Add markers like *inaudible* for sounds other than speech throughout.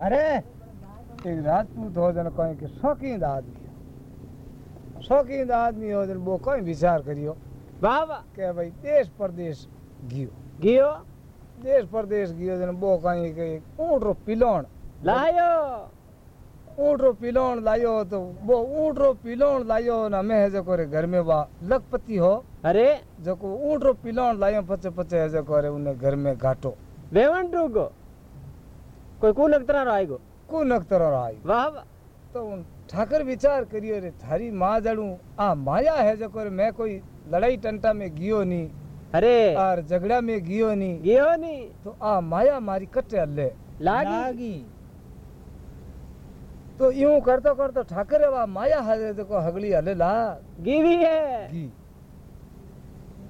अरे एक राजपूत हो जन कहीं के शौकीन आदमी शौकीन आदमी हो जन वो कहीं विचार करियो वाह वाह के भाई देश प्रदेश गियो। गियो? देश प्रदेश गियो जन वो कहीं के ऊँट रो पिलोण। लायो। ऊँट रो पिलोण लायो तो वो ऊँट रो पिलोण लायो न हमें जो करे घर में वा लखपति हो अरे। जो को ऊँट रो पिलोण लायो पचे पचे जो करे उन्हें घर में घाटो। वेवन कोई कू नक्तरा रो आएगो को? नख्तर आई वाह तो ठाकर विचार करियो रे थारी माँ जड़ू आ माया है जो करे मैं कोई लड़ाई टंटा में गियो नहीं अरे। और झगड़ा में गियो नहीं गियो नी। तो आ माया मारी कटे हल्ले। लागी। तो यूँ करतो करतो ठाकर वा माया हले देखो हगली हले ला गिवी है। गी।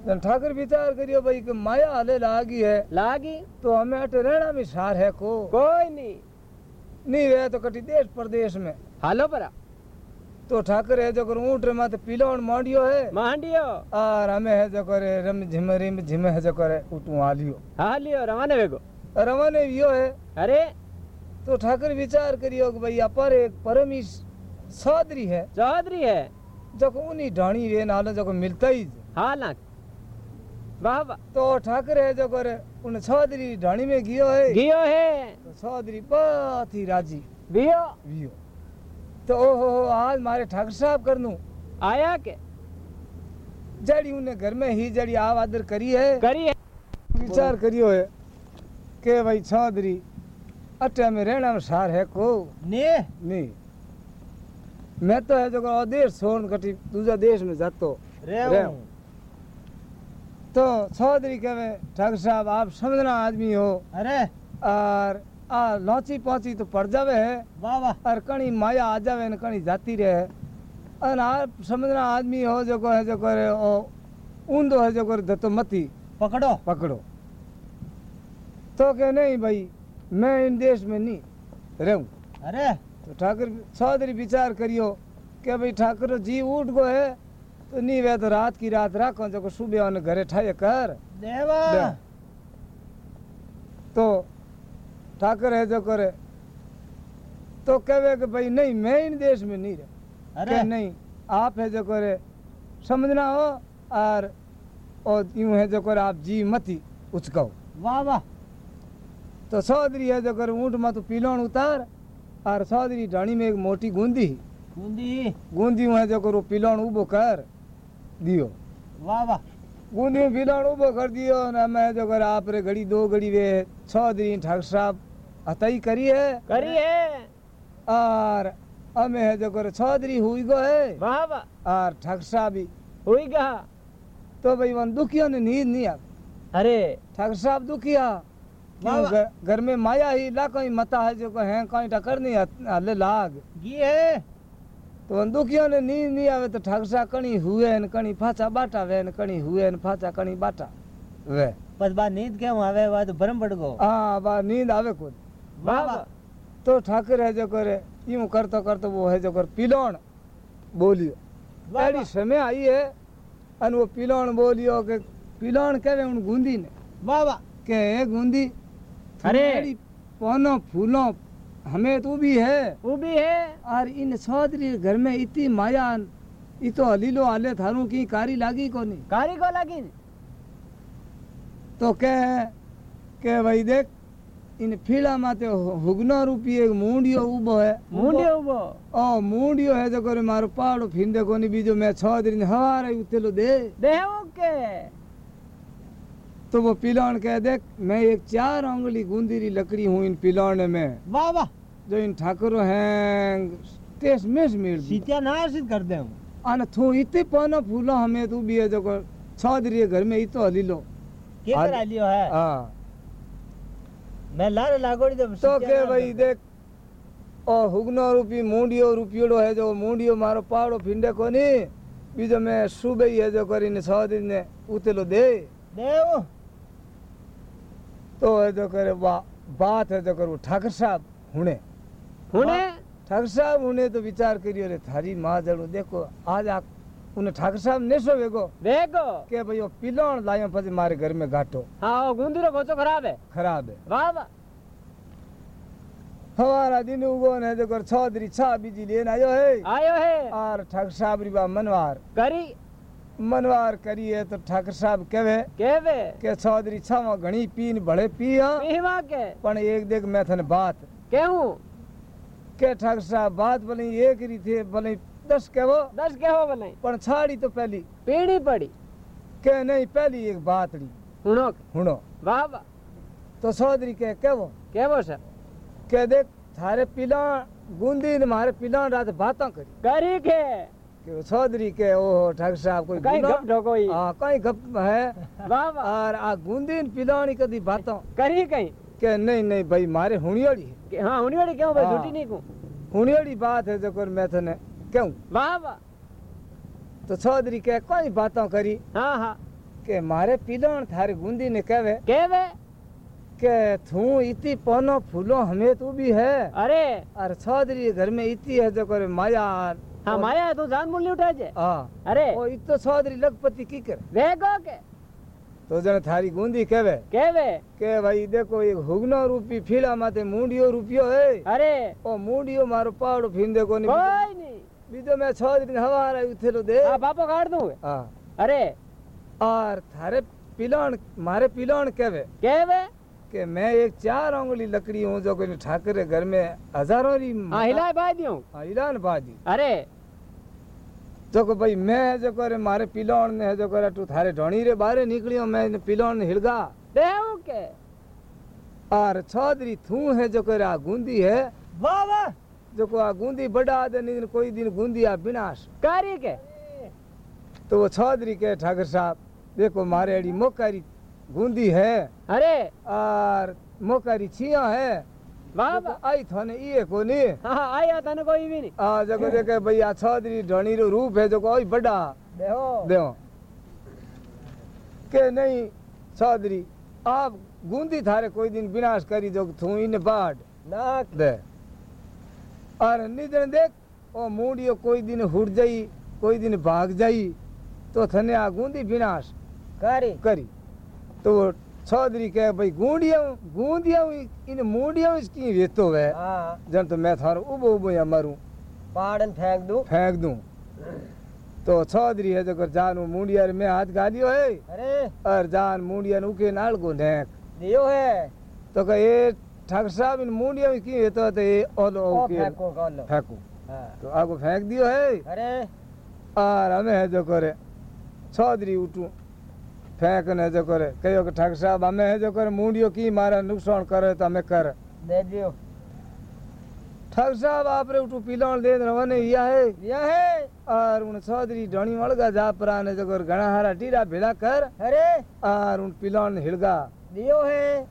ठाकर विचार करियो भाई कि माया हले लागी है। लागी? तो हमें अटे रहना में सार है को। कोई नहीं नहीं वे तो कटी देश प्रदेश में। हालो परा। तो ठाकर है जो कर ऊँट रे माथे पिलोण मांडियो है। मांडियो? और हमें है जो करे रम झिम रिम झिम है जो करे उठू आलियो हालियो रवाने वेगो। रवाने यो है अरे। तो ठाकर विचार करियो कि भाई अपर एक परमी सौदरी है। चौधरी है। जो उन्हीं ढाणी वे नालो जो मिलता ही हालांक वाह वाह तो ठाकर है जो करे उन सौदरी ढाणी में गियो है। गियो है। तो सौदरी बहुत ही राज़ी। बियो वियो तो ओ हो हो आज मारे ठाकर साहब कर आया के? जड़ी उन्हें घर में ही जड़ी आव आदर करी है। करी है। विचार करियो है के भाई चौधरी अटे में रहना में सार है को? ने? नहीं मैं तो है जो देश छोड़ कटी दूसरा देश में जातो। रेव। तो चौधरी कहे ठाकुर साहब आप समझना आदमी हो। अरे। और आ लौची पौची तो पड़ जावे है। वाह वाह। और कणी माया आ जावे न कणी जाती रहे। और आप समझना आदमी हो जो को है जो करे ओ ऊंधो है जो करे दतो मती। पकड़ो। पकड़ो। तो के नहीं भाई मैं इन देश में नहीं रहूँ। अरे। तो ठाकुर चौधरी विचार करियो के भाई ठाकुर जी उठ गो है। तो नहीं वे तो रात की रात राखो जो सुबह उन्हें घरे ठाए कर। देवा। दे। तो ठाकुर है जो करे तो कहे कि भाई नहीं मैं इन देश में नहीं रह। अरे। नहीं आप है जो करे समझना हो और और यूँ है जो करे आप जी मती उचकाओ। वाह वाह। तो चौधरी है जो करे ऊँट में तो पीलोण उतार और चौधरी ढाणी में एक मोटी गूंदी। बूंदी गूंदी है जो करो पिलोण उबो कर। दियो। वाह वाह। में पिलोण कर दियो ना मैं जो कर आप रे घड़ी दो घड़ी वे छह दिन ठाकुर साहब अतई करी है। करी है। और हमें है जो कर छह दिन हुई गो है। वाह वाह। और ठाकुर साहब भी। हुई गा तो भाई वन दुखिया ने नींद नहीं आ अरे। ठाकुर साहब दुखिया। घर- में माया ही ला कहीं मता है जो है कहीं टकर नहीं हले लाग। गी है। तो दुखिया ने नींद नहीं आवे तो साहब कणी हुए न कणी फाचा बाटा वे न कणी हुए न फाचा कणी बाटा वे बस बात नींद क्या आवे वाह तो भरम पड़ गो हाँ बा नींद आवे वाह वाह तो ठाकुर है जो करे यूँ करतो करतो वो है जो कर पिलोण बोलियो वाह। समय आई है अन वो पिलोण बोलियो के पिलोण कहे उन गूंदी के हमें तो भी है। वो भी है। और इन चौधरी घर में इतनी माया ई तो हलीलो हाले थारू की कारी लागी कोनी? कारी को लगी तो कहे के भाई देख इन फीला माते हुगनो रूपी एक मूंडियो उबो है। मुंडियो वो ओ मूंडियो है जो करे मारो पाड़ो फिंदे कोनी बीजो मैं छह दिन हवारे उतेलो दे। देहो के? तो वो पिलौन कह देख मैं एक चार उंगली गूंदीरी लकड़ी हूँ इन पिलौने में। वाह वाह। जो इन ठाकुरों हैं तेस में मिल सीतिया ना सिद्ध कर दे हूँ। आने थू इतने पाना फूलो हमें तू भी है जो कर छह दिन घर में इतो हली लो। के आज- करा है हाँ? मैं लारे लागोड़ी तो तो के भाई देख ओ हुगनो रूपी मूंडियो रूपियोड़ो है जो मूंडियो मारो पाड़ो फिंडे कोनी बीजो मैं सुबह ही है जो करीने दिन ने उतेलो दे। देव तो है जो करे बा, बात है जो करो ठाकुर साहब हुने साहब हुने तो विचार करियो रे थारी माँ जड़ो देखो आज आ उन्हें ठाकुर साहब ने सो वेगो? देखो के भाई वो पिलोण लायो પછી मारे घर में घाटो। हाँ वो गुंदी रो गोचो खराब है। खराब है। वाह वाह। हमारा दिन उगो ने कर चौधरी छा बीजी लेन आयो है। आयो है। और ठाकुर साहब री बा मनवार। करी। मनवार करिए तो ठाकुर साहब कहे केवे? के चौधरी छावा घणी पीन भले पिया। पीवा के? पण एक देख मैं थने बात। केहू? के ठाकुर साहब बात भले एक री थे भले दस कहो दस केहो बनाई पण छाड़ी तो पहली। पीड़ी पड़ी के नहीं पहली एक बात री। हुनो हुनो वाह तो चौधरी के केवो केवो सर। के देख थारे पिला गुंदी ने मारे पिला रात बातां करी। करी के? कि वो चौधरी के ओ ठाकुर साहब कोई कहीं गप ढोकोई हाँ कहीं गप है। वाह वाह। और आ गुंदी ने पिलानी कदी बातां। करी कहीं? के नहीं नहीं भाई मारे हुणियोड़ी है हाँ हुनी वाली क्यों भाई हाँ। झूठी नहीं को हुणियोड़ी बात है जो कर मैं थने क्यों वाह वाह तो चौधरी के कोई बातों करी हाँ हाँ के मारे पिलान थारे गुंदी ने कहवे केवे के थू इतनी पौनो फूलो हमें तू भी है अरे और चौधरी घर में इतनी है जो कर माया हाँ माया है, तू जान मूल्य उठा जे हाँ अरे ओ इतो चौधरी लखपति की कर वेगो के तो जने थारी गुंदी कहवे केवे के भाई देखो एक हुगनो रूपी फीला माते मुंडियो रुपियो है अरे ओ मुंडियो मारो पावड़ो फीन देखो नहीं कोई नहीं बीजो मैं छह दिन हवा आ रही उथे दे हाँ बापो काट दूँ हाँ अरे और थारे पिलान मारे पिलान कहवे केवे कि मैं एक चार उंगली लकड़ी हूँ जो कोई ठाकर घर में हज़ारों री हाँ हिलाए बाय दियो हाँ, हिलान बाजी अरे जो को भाई मैं जो करे मारे पिलान ने जो करे तू थारे ढोणी रे बाहरे निकलियो मैं पिलान ने हिलगा। देव के। और चौधरी थू है जो करे आ गूंदी है। वाह वाह। जो को आ गूंदी बड़ा दे दिन कोई दिन गूंदी आ विनाश करी के। तो वो चौधरी के ठाकर साहब देखो मारे अड़ी मोकारी गूंदी है। अरे। और मोकारी छिया है। देखो वाह आई थाने ये कोनी हाँ आया तने कोई भी नहीं आ जको देखे भई आ चौधरी ढोणी रो रूप है जो कोई बड़ा। देखो देव के नहीं चौधरी आप गूंदी थारे कोई दिन विनाश करी जो थू इन बाढ़। ना। दे। और निजन देख ओ मूडियो कोई दिन हुट जाई कोई दिन भाग जाई तो थने आ गूंदी विनाश करी। करी। चौधरी कहे भाई गूंडिया गूंदिया इन मूडिया इसकी वेतो है हाँ। जन तो मैं थारो उबो उबो या मरूं। पाड़न फेंक दूँ। फेंक दूँ। तो चौधरी है जो जान मुंडिया रे में हाथ गालियो है। अरे। और जान मुंडिया उके नाल को नेक दियो है। तो कहे ये ठाकुर साहब इन मुंडिया की है तो? ये ओलो ओके फेंको हाँ। तो आगो फेंक दियो है। अरे। और हमें है जो करे चौधरी उठू। फेंकने जो करे। कहो कि ठाकुर साहब हमें है जो करे मुंडियो की मारा नुकसान करे तो हमें कर। दे दियो। ठाकुर साहब आप रे उठू पिलाण दे रवाने या है। यह है। और उन चौधरी ढोणी वळगा जा पराने जो कर घणा हारा टीरा भेड़ा कर। अरे। और उन पिलाण हिलगा। दियो है।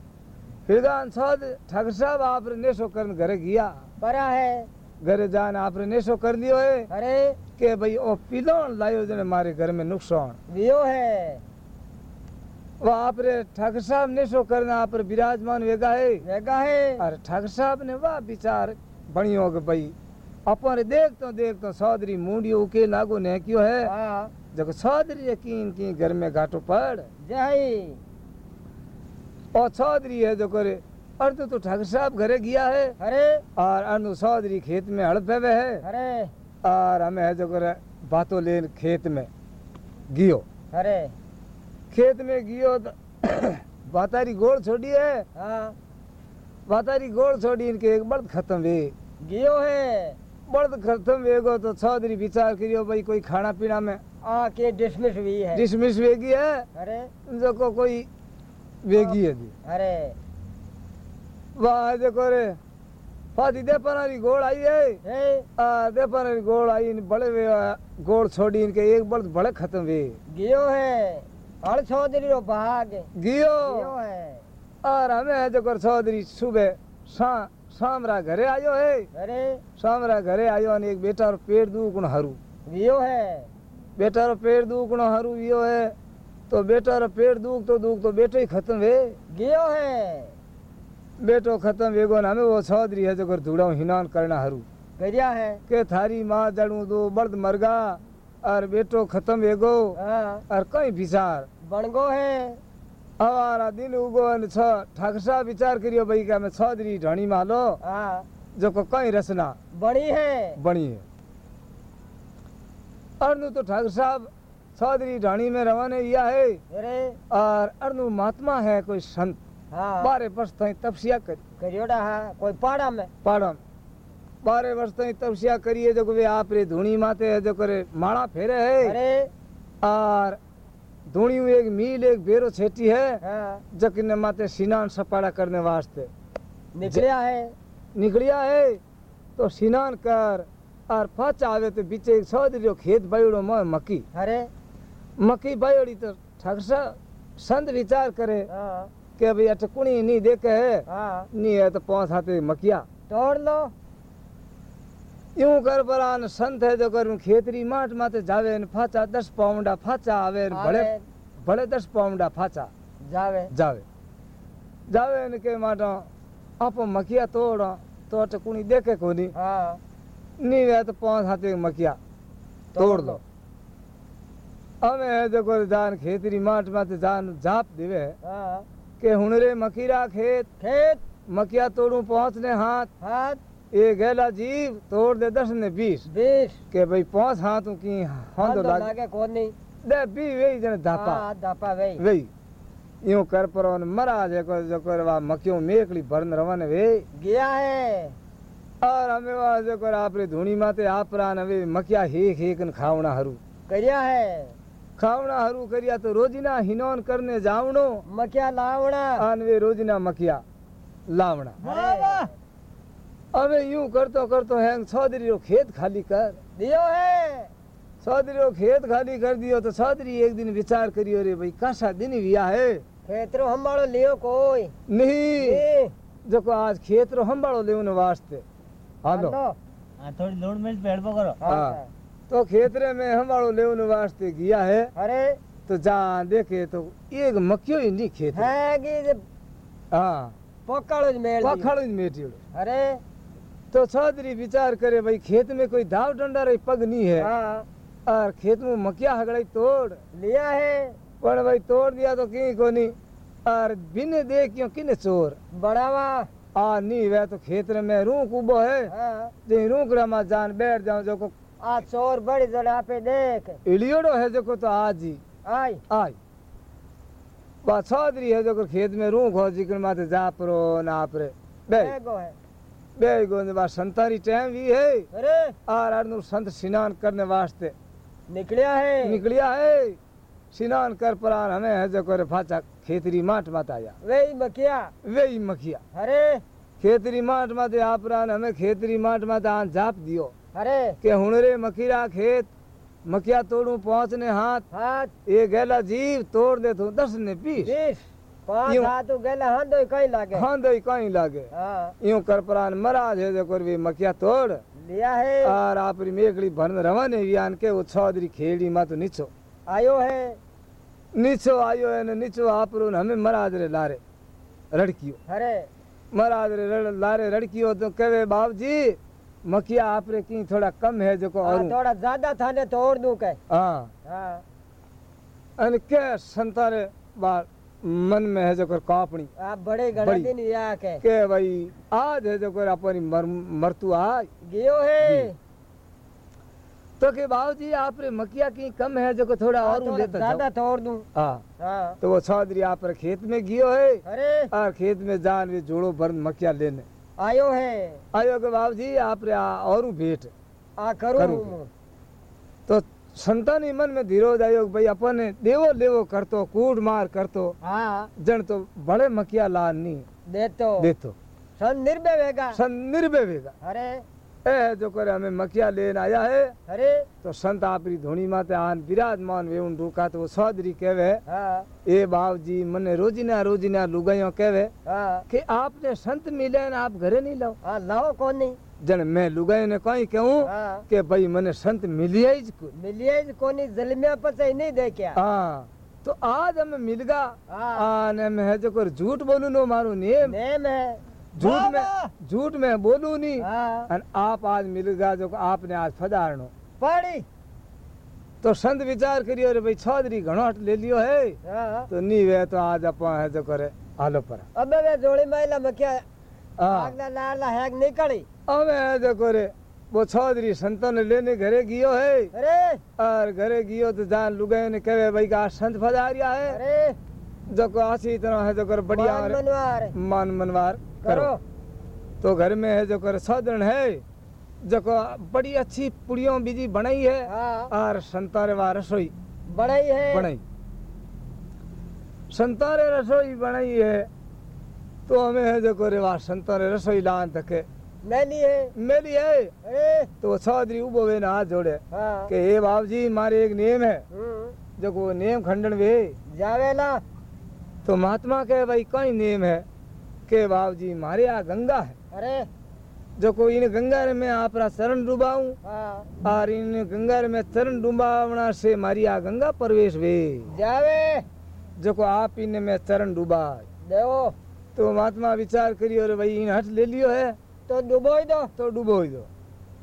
हिलगा सौद ठाकुर साहब आप रे नेशो करन घरे गया। परा है। घरे जान आप रे नेशो कर दियो है। अरे। के भाई ओ पिलाण लायो जने मारे घर में नुकसान। दियो है। आप रे ठाकुर साहब नेशो करना आप रे विराजमान वेगा है वेगा है। और ठाकुर साहब ने वाह विचार बणियो के भाई। अपन देख तो देख तो सौदरी मुंडी उके लागो ने क्यों है। हाँ। जब सौदरी यकीन की घर में घाटो पड़। जय और चौधरी है जो करे अर्ध तो ठाकुर साहब घरे गया है। अरे। और अनु चौधरी खेत में हड़ पे वे है। अरे। और हमें है जो करे बातों लेन खेत में गियो। अरे। खेत में गियो तो *coughs* बातारी गोड़ छोड़ी है। हाँ। बातारी गोड़ छोड़ी इनके एक बर्द खत्म वे। गियो है। बर्द खत्म वेगो तो चौधरी विचार करियो भाई कोई खाना पीना में आ के डिसमिस हुई है। डिसमिस वेगी है? अरे। जो को कोई वेगी है जी। अरे। वाह जो करे फाती दे पनारी गोड़ आई है। आ दे पर गोड़ आई इन बड़े वे गोड़ छोड़ी इनके एक बर्द बड़े खत्म वे। गियो है। हर चौधरी रो भाग। गियो। और हमें जकर चौधरी सुबह सा सामरा घरे आयो है। घरे। सामरा घरे आयो ने एक बेटा रो पेट दू कुण हरू। गियो है। बेटा रो पेट दू कुण हरू गियो है। तो बेटा रो पेट दूख तो दूख तो बेटो ही खत्म है गियो है। बेटो खत्म वेगो ना हमें वो चौधरी है जकर धूड़ा हिनान करना हरू। गरिया है। के थारी माँ जड़ू दो बर्द मरगा। और बेटो खत्म एगो हाँ। और कई विचार। बणगो है। हमारा दिल उगो छ। ठगसा विचार करियो भाई का में छदरी ढणी मालो हाँ। जो को कई रचना। बड़ी है। बड़ी है। अरनु तो ठाकुर साहब चौधरी ढाणी में रवाने या है। और अरनु महात्मा है कोई संत। हाँ। बारह वर्ष तपसिया करियोड़ा है। हाँ। कोई पाड़ा में। पाड़ा में। बारह वर्ष ताईं तपस्या करिए जो वे आप रे धूणी माते है जो करे माला फेरे है अरे और धूणी एक मील एक बेरो छेटी है हाँ जकिन माते स्नान सपाड़ा करने वास्ते निकलिया है निकलिया है तो स्नान कर और फच आवे तो बीचे एक चौधरी खेत बयोड़ो मोह मक्की अरे मक्की बयोड़ी तो ठगसा संत विचार करे हाँ कि भाई अटकुणी नहीं देखे है हाँ नहीं है तो पाँच हाथे मकिया तोड़ लो એવું કરપરા અને સંત હે તો કરું ખેતરી માટ માથે જાવે ને ફાચા દસ પાઉન્ડા ફાચા આવે ને ભલે ભલે દસ પાઉન્ડા ફાચા જાવે જાવે જાવે ને કે માટા આપો મકિયા તોડો તો ટકુણી દેખે કોની હા ની વે તો પાંચ હાથ મકિયા તોડ દો અમે હે તો કર જાન ખેતરી માટ માથે જાન જાપ દેવે હા કે હુણરે મકીરા ખેત ખેત મકિયા તોડું પાંચ ને હાથ હાથ ये गैला जीव तोड़ दे दस ने बीस। बीस। के भाई पाँच हाथ की हाथ तो लागे कौन नहीं। दे बी वही जने धापा। हाँ धापा वही वही यूँ कर परवन मरा जे को जो करवा मक्यो मेकली भरन रवन वे गया है। और हमें वा जो कर आपरे धुनी माते आपरा नवे मकिया हेक हेक न खावना हरू। करिया है। खावना हरू करिया तो रोजिना हिनोन करने जावणो। मकिया लावणा। अनवे रोजिना मकिया लावणा। वाह वाह હવે यूँ करतो करतो हैंग चौधरी रो खेत खाली कर। दियो है। चौधरी रो खेत खाली कर दियो तो चौधरी एक दिन विचार करियो रे भाई कासा दिन विया है। खेतरो हमारो लियो कोई। नहीं। जको आज खेत रो हंबाड़ो लेवन वास्ते। हालो। हालो। हाँ थोड़ी लूण मिर्च पेड़ पकड़ो हाँ, हाँ। तो खेतरे में हंबाड़ो लेवन वास्ते गया है। अरे। तो जा देखे तो एक मक्यो ही नहीं खेत। है कि हाँ। पकड़ो मेल। पखाड़ो मेटियो। अरे। तो चौधरी विचार करे भाई खेत में कोई दाव डंडा रही पग नहीं है। हाँ। और खेत में मकिया हगड़ाई तोड़। लिया है। पण भाई तोड़ दिया तो की कोनी। और बिन दे क्यों किने चोर? बढ़ावा। आ नी वे तो खेत में रूख उबो है। हाँ। जे रूखड़ा में जान बैठ जाऊँ जो को आ चोर बड़ी जड़ा पे देख। इलियोड़ो है जो को तो आज ही। आई आई बा छौदरी है जो को खेत में रूख हो जिकन माथे जापरो बे है। बे गोंद बा संतारी टाइम भी है। अरे। और अरनु संत स्नान करने वास्ते। निकलिया है। निकलिया है। स्नान कर परान हमें है जो करे फाचा खेतरी माट माता आया वही मकिया। वे ही मखिया अरे। खेतरी माट माते आपरान हमें खेतरी माट माते आन जाप दियो। अरे। के हुनरे मकीरा खेत मकिया तोड़ू पहुँचने हाथ। हाथ। ये गैला जीव तोड़ दे तू दस ने बीस तो गेला हाँ दोई कहीं लागे? हाँ दोई कहीं लागे। हाँ। यूँ कर प्राण मरा जे जे करवी मकिया तोड़। लिया है। और आपरी मेकड़ी भरन रवाने वियान के वो छौदरी खेड़ी मा तो नीचो। आयो है। नीचो आयो है ने नीचो आपरो हमें मराज रे लारे रड़कियो। अरे। मराज रे लारे रड़कियो तो कहवे बाप जी मखिया आपरे की थोड़ा कम है जो हाँ, और। थोड़ा ज़्यादा था ने तोड़ दूँ के हाँ। हाँ। अन के संतारे बार મન में है जो कर कापणी आप बड़े घना दिन या के के भाई आज है जो कर अपनी मर, मरतु आज। गियो है। तो के बाबूजी आप रे मकिया की कम है जो थोड़ा हाँ, और थोड़ा लेता ज़्यादा तोड़ दूँ। हाँ। हाँ। तो वो चौधरी आप रे खेत में गियो है। अरे। और खेत में जान वे जोड़ो भर मकिया लेने। आयो है। आयो के बाबूजी आप रे और भेंट आ करूँ। तो संतानी मन में धीरोज आयो कि भाई अपने देवो लेवो करतो कूट मार करतो हाँ जन तो बड़े मकिया लान नहीं दे तो देतो सन निर्भय सन निर्भय अरे ए जो करे हमें मकिया लेन आया है अरे तो संत आपरी धोनी माते आन विराजमान वे उन रुका तो वो सौदरी कहवे हाँ ए बाप जी मने रोजिना रोजिना लुगाइयों कहवे हाँ कि आपने संत मिले न आप घरे नहीं लाओ हाँ लाओ कौन नहीं जन मैं लुगाई ने कहीं कहूँ हाँ कि भाई मने संत मिलिया ही कुछ मिलिए कोनी जलमिया पचे नहीं दे क्या? हाँ तो आज हमें मिल गा। हाँ। आने में है जो कर झूठ बोलू नो मारू नेम। नेम है। झूठ में झूठ में बोलू नहीं हाँ। आप आज मिल गा जो आपने आज फदारणो पड़ी। तो संत विचार करियो रे भाई छौदरी घणो हट ले लियो है। हाँ। तो नी वे तो आज अपन है जो करे हालो पर। अबे वे जोड़ी महिला में क्या हाँ આગલા લાલા હેગ નીકળી अब है देखो रे वो चौधरी संतों ने लेने घरे गियो है અરે और घरे गियो तो जान लुगाई ने कहे भाई का संत फजारिया है અરે जो को अच्छी तरह है जो कर बढ़िया માન और મનવાર मान मनवार करो करो तो घर में है जो कर साधन है जो को बड़ी अच्छी पुड़ियों बीजी बनाई है હા और संतारे वा रसोई બણાઈ હે बनाई संतारे रसोई बनाई है तो हमें है जो रिवाज संतों ने रसोई लान तक। मेली है। मेली है? ए? तो चौधरी उबो वे हाथ जोड़े। हाँ। के हे बाबू जी मारे एक नेम है। हम्म। जो वो नेम खंडन वे। जावेला। तो महात्मा के भाई कई नेम है? के बाबू जी मारे यहाँ गंगा है। अरे। जो को इन गंगा में आप शरण डुबाऊ। हाँ। और इन गंगा में शरण डुबावना से मारी आ गंगा प्रवेश वे। जावे। जो को आप इन में चरण डुबा देव। तो महात्मा विचार करियो अरे भाई इन हट ले लियो है। तो डुबोई दो। तो डुबोई दो।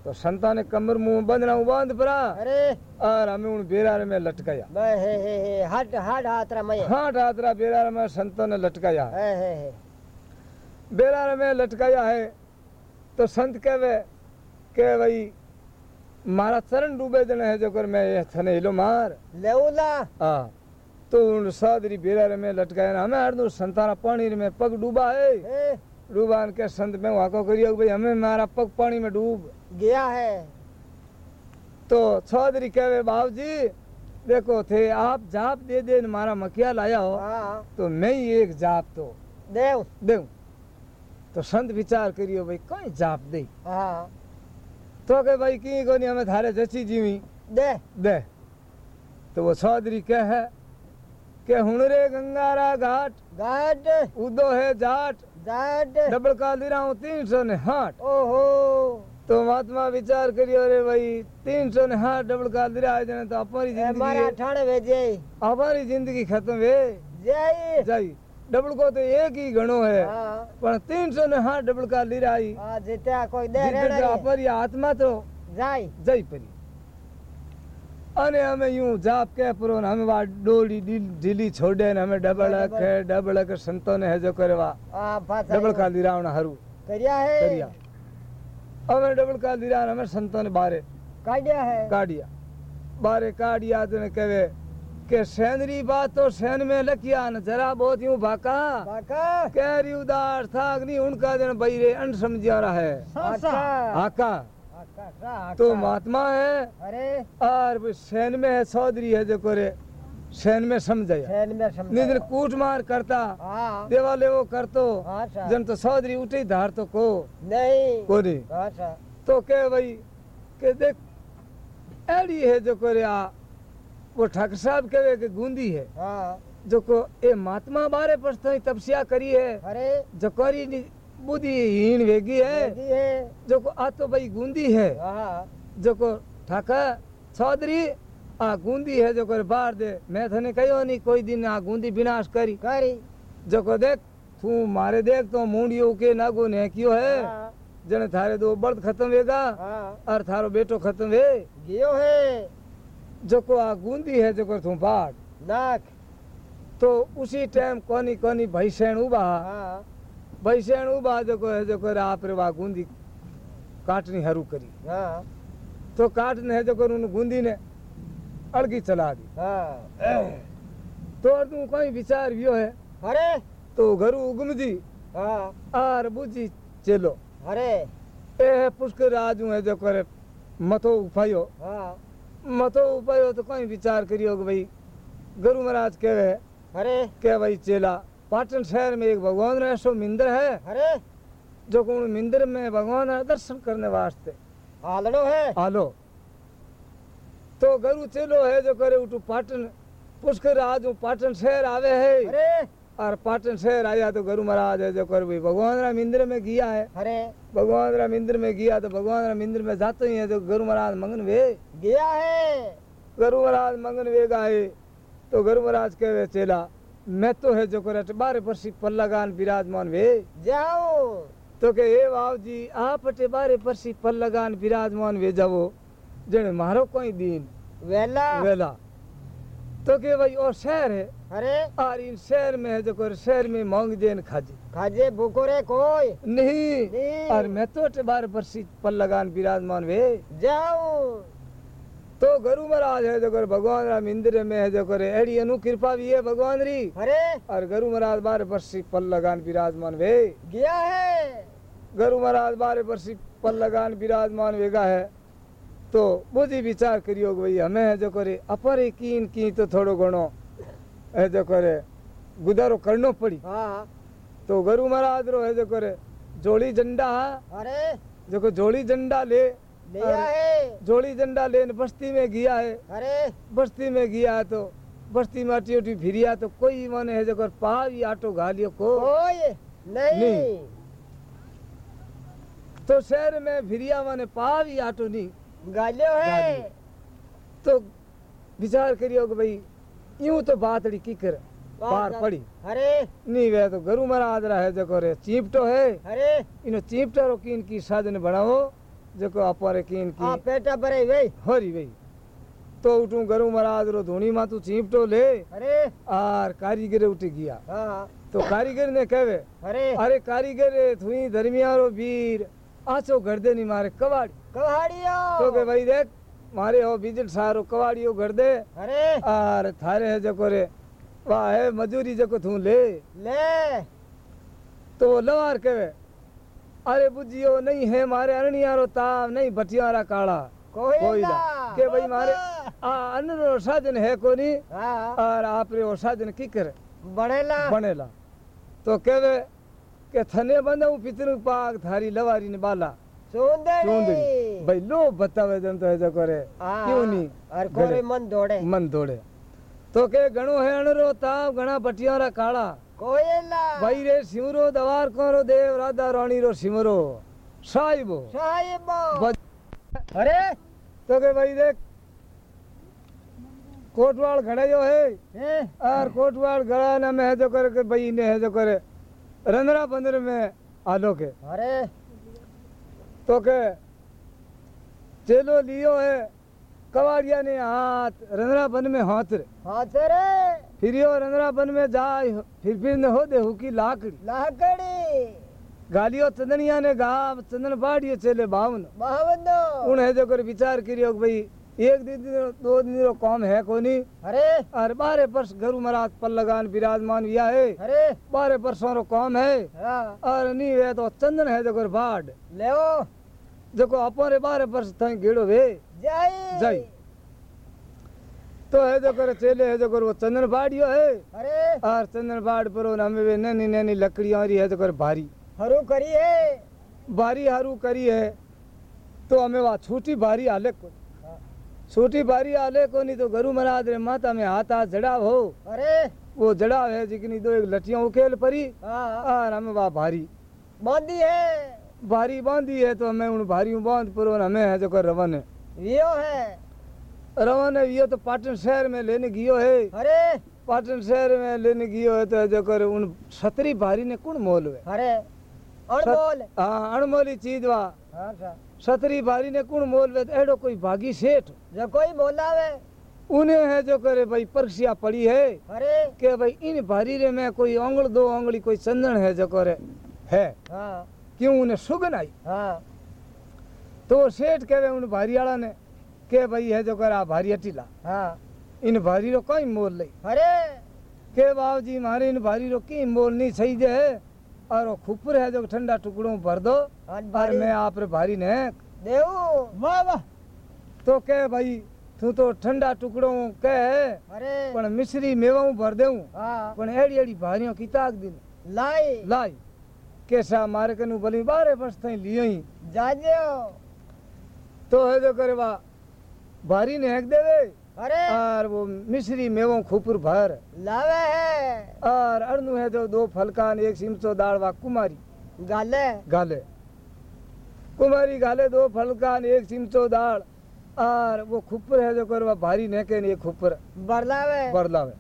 तो संता ने कमर मुँह बंधना बाँध पड़ा अरे। और हमें उन बेरार में लटकाया। हे हे हे हट हट हाथरा में हट हाँ, हाथरा बेरार में संता ने लटकाया। हे हे हे। बेरार में लटकाया है। तो संत कहवे के भाई मारा चरण डूबे जने है जो मैं ये थने हिलो मार। ले ओला हाँ। तो सादरी बेरा में लटकाए ना हमें अर्दू संतान पानी में पग डूबा है। डूबान के संत में वहाँ को करियो भाई हमें मारा पग पानी में डूब। गया है। तो चौधरी कहवे बाबू जी देखो थे आप जाप दे दे मारा मकिया लाया हो हाँ। तो मैं ही एक जाप तो दे दे तो संत विचार करियो भाई कोई जाप दे? हाँ। तो के भाई की को नहीं हमें थारे जची जीवी। दे। दे। तो वो चौधरी कह है के हुनरे गंगारा घाट घाट। उदो है जाट। जाट। डबल का दिराऊ तीन सौ ने हाट ओहो। तो महात्मा विचार करियो अरे भाई तीन सौ ने हाथ डबल का दिरा आ तो हमारी ज़िंदगी हमारी ज़िंदगी खत्म है जय जय डबल को तो एक ही गणो है। हाँ। पर तीन सौ ने हाथ डबल का लिरा आई हाँ, जित्या कोई दे रहा पर आत्मा तो जय जय परी। અને અમે યું જાપ કે પૂરો ને અમે ડોલી ઢીલી છોડે ને અમે ડબળક હે ડબળક સંતો ને હેજો કરવા ડબળ કા દીરાવણ હરું કર્યા હે કર્યા અમે ડબળ કા દીરાવણ અમે સંતો ને બારે કાઢ્યા હે કાઢ્યા બારે કાઢ્યા તને કહેવે કે सैनरी बात तो सैन में लकिया न जरा बहुत यूँ भाका भाका कह रही उदास था अग्नि उनका दिन बहिरे अन समझिया रहा है हाका तो महात्मा है। अरे। और सैन में है चौधरी है जो करे सैन में समझ सैन तो कूट मार करता। हाँ। देवा ले वो कर तो हाँ, अच्छा। जन तो चौधरी उठे धार तो को। नहीं। को नहीं हाँ, अच्छा। तो के भाई के देख ऐडी है जो करे आ। वो ठाकुर साहब के, के गूंदी है। जो को ए महात्मा बारे पर तपस्या करी है। अरे। जो करी बुद्धिहीन वेगी है, जो को आ भाई गूंदी है। हाँ। जो को ठाका चौधरी आ गूंदी है जो को बार दे। मैं थने कहो नहीं कोई दिन आ गूंदी विनाश करी। करी। जो को देख तू मारे देख तो मुंडियों के नागो ने क्यों है। हाँ। जने थारे दो बर्द खत्म वेगा हाँ। और थारो बेटो खत्म वे। गयो है। जो को आ गूंदी है जो को तू बाढ़ नाक। तो उसी टाइम कोनी कोनी भाई सैन उबा बैसेण उबा जेको है जेको रा परवा गूंदी काटनी हरू करी। हाँ। तो काटने है जेको उन गूंदी ने अड़गी चला दी। हाँ। तो तू कोई विचार वियो है अरे। तो घरु उगमजी हाँ। आर बुझी चलो। अरे। ए पुष्कर राजू है जेको रे मथो उफायो हाँ। मथो उफायो तो कोई विचार करियो भाई गुरु महाराज कहे अरे। के भाई चेला पाटन शहर में एक भगवान रहे सो मिंदर है। अरे। जो कौन मिंदर में भगवान है दर्शन करने वास्ते। आलो है। आलो। तो गरु चेलो है जो करे उठू पाटन। पुष्कर आज पाटन शहर आवे है। अरे। और पाटन शहर आया तो गुरु महाराज है जो कर भी भगवान राम इंद्र में गया है। अरे। भगवान राम इंद्र में गया तो भगवान राम इंद्र में जाते ही है तो गुरु महाराज मंगन वे। गया है। गुरु महाराज मंगन वे गाए तो गुरु महाराज कहे चेला मैं तो है जो कर बारे पर सी पल्लागान विराजमान वे। जाओ। तो के ए बाब जी आप अटे बारे पर सी पल्लागान विराजमान वे जाओ जण मारो कोई दिन। वेला। वेला। तो के भाई और शहर है। अरे। और इन शहर में है जो कर शहर में मांग देन खाजे। खाजे भूखो रे कोई। नहीं, नहीं। और मैं तो अटे बारे पर सी पल्लागान विराजमान वे। जाओ। तो गुरु महाराज है जो कर भगवान राम इंद्र में है जो करे एड़ी अनु कृपा भी है भगवान री। अरे। और गुरु महाराज बार बरसी पल लगान विराजमान वे। गया है। गुरु महाराज बारे बरसी पल लगान विराजमान वेगा है। तो बुझी विचार करियो भाई हमें है जो करे अपरे कीन की तो थोड़ो घणो है जो करे गुजारो करनो पड़ी। हाँ। तो गुरु महाराज रो है जो करे जोड़ी झंडा अरे। जो को जोड़ी झंडा ले लिया है। जोड़ी झंडा लेन बस्ती में गया है। अरे। बस्ती में गया है तो बस्ती में अटी उटी फिरिया तो कोई मन है जो कर पाव आटो घालियो को। नहीं, नहीं। तो शहर में फिरिया माने पाव आटो नहीं। गालियो है। तो विचार करियो कि भाई यूँ तो बातड़ी की कर पार पड़ी। अरे। नहीं वे तो गुरु महाराज रहा है जो करे चीपटो है। अरे। इनो चीपटा रो की साधन बनाओ। जो को अपारे कीन की। पेटा भरे वे हरी भाई तो उठू गुरु महाराज रो धोनी मा तू चीपटो ले। अरे। आर कारीगर उठी गया। हाँ। तो कारीगर ने कहवे अरे। अरे कारीगर थुई धर्मियारो वीर। आचो घर दे नहीं मारे कबाड़ी कहाड़ियो तो के भाई देख मारे हो बिजल सारो कबाड़ियो घर दे अरे। आर थारे है जको रे वाह है मजूरी जको थू ले। ले। तो लवार कहवे अरे बुझियो नहीं है मारे अरणियारो ताव नहीं बटियारा काला। कोई कोई ना के भाई मारे आ अन्न रो साधन है कोनी हाँ। और आप रे वो साधन की करे? बनेला। बनेला। तो कहवे के थने बंदऊ पितरु पाक थारी लवारी ने बाला। चूंदड़ी भाई लो बतावे जन तो जो करे। हाँ, क्यों नहीं और गड़े। मन दौड़े। मन दौड़े। तो के घणो है अणरो ताव घणा बटियारा काला। कोई ना भाई रे सिमरो दवार कोरो देव राधा रानी रो सिमरो। साहिबो। साहिबो। अरे! तो के भाई देख कोटवाल घड़े जो है। और कोटवाल गड़ा न में है जो करे भाई ने है जो करे। रंधरा बंदर में आलो के। अरे! तो के चेलो लियो है कवाड़िया ने हाथ रंधरा बन में हाथ रे। हाथ रे! फिर यो रंधरा बन में जाए फिर फिर ने हो दे हुकी लाकड़ी। लाकड़ी। गालियो चंदनिया ने गाव चंदन बाड़ियो चेले बावन। बावनो। उन है जो कर विचार करियो भाई एक दिन दो दिन रो काम है कोनी। अरे। और बारह वर्ष गुरु महाराज पल लगान विराजमान हुआ है। अरे। बारह वर्षों रो काम है। हाँ। और नहीं है तो चंदन है जो बाढ़ ले जो को अपने बारह वर्ष थई गेड़ो वे। जाई। जाई। तो है जो कर चेले है जो कर वो चंदन बाड़ियो है। अरे। और चंदन बाड़ पर हमें वे नैनी नैनी लकड़ियाँ रही है जो कर भारी। हरू करी है। बारी हारू करी है तो हमें वहाँ छूटी बारी हाले को हाँ। छूटी बारी हाले को नहीं तो गुरु महाराज रे माता में हाथ हाथ जड़ाव हो। अरे। वो जड़ाव है जिकनी दो एक लठियाँ उकेल परी। हाँ और हमें वहाँ भारी। बांधी है। भारी बांधी है तो हमें उन भारियों बाँध पर हमें है जो कर रवन। है वियो है। रवन है ये तो पाटन शहर में लेने गियो है अरे। पाटन शहर में लेने गियो है तो जो कर उन सतरी भारी ने कुण मोल वे अरे बोल हाँ अणमोली चीज़ वा। हाँ सा सतरी भारी ने कुण मोल वे तो एड़ो कोई भागी सेठ। जो कोई बोलावे उन्हें है जो करे भाई परीक्षा पड़ी है। अरे। कि भाई इन भारी रे में कोई आंगड़ दो आंगड़ी कोई चंदन है जो करे? है। हाँ। क्यों उन्हें सुगन आई? हाँ। तो सेठ कहे उन भारी वाला ने के भाई है जो करे भारी अटीला? हाँ। इन भारी रो कोई मोल नहीं अरे। के बाबू जी मारे इन भारी रो की मोल नहीं सही जे? और खुपर है जो ठंडा टुकड़ों भर दो। और और मैं आप रे भारी ने देऊ। वाह वाह। तो के भाई तू तो ठंडा टुकड़ों कह अरे। पण मिश्री मेवा भर देऊं। हाँ। पण एड़ी एड़ी भारियों की ताक दिन। लाई। लाई। केसा मारे कनु भली बारे वर्ष ताईं लियो ही जाजो तो है जो करे वा भारी ने हेक देवे अरे। और वो मिश्री मेवों खुपुर भर। लावे है। और अरनु है जो दो फलकान एक सिमचो दाल वा कुमारी। गाले। गाले। कुमारी गाले दो फलकान एक सिमचो दाल और वो खुपर है जो करवा भारी नेके ने खुपर। बरलावे। बरलावे।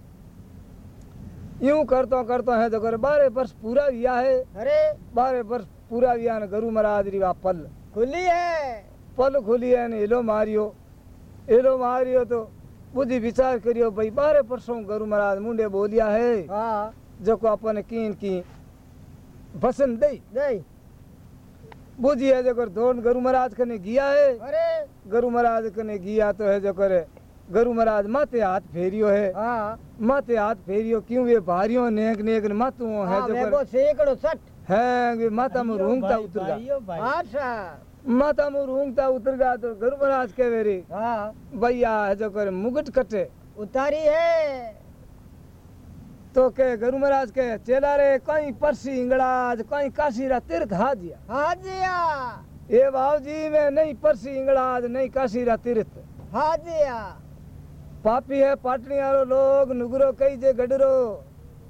यूँ करतो करतो है जो करे बारह वर्ष पूरा हुआ है। अरे। बारह वर्ष पूरा ने गुरु महाराज री वा पल। खुली है। पल खुली है ने हिलो मारियो। मारियो तो बुद्धि विचार करियो भाई बारह परसों गुरु महाराज मुंडे बोलिया है हाँ जो को अपन कीन की पसंद दई नहीं बुझी है जो कर दोन गुरु महाराज कने गिया है अरे गुरु महाराज कने गिया तो है जो करे गुरु महाराज माते हाथ फेरियो है हाँ माते हाथ फेरियो क्यों वे भारियो नेक नेक ने मातू है हाँ जो मैं को सैकड़ो सठ है वे माता में रूंगता उतर गया अच्छा माता में रूंगता उतर गया तो गुरु महाराज के वेरी हाँ। भैया है जो करे मुगट कटे। उतारी है। तो के गुरु महाराज के चेला रे कहीं परसी इंगड़ाज कहीं काशी रा तीर्थ हाजिया। हाँ जिया ये भाव जी में नहीं परसी इंगड़ाज नहीं काशी रा तीर्थ। हाँ जिया पापी है पाटनी वालो लोग नुगरो कई जे गडरो।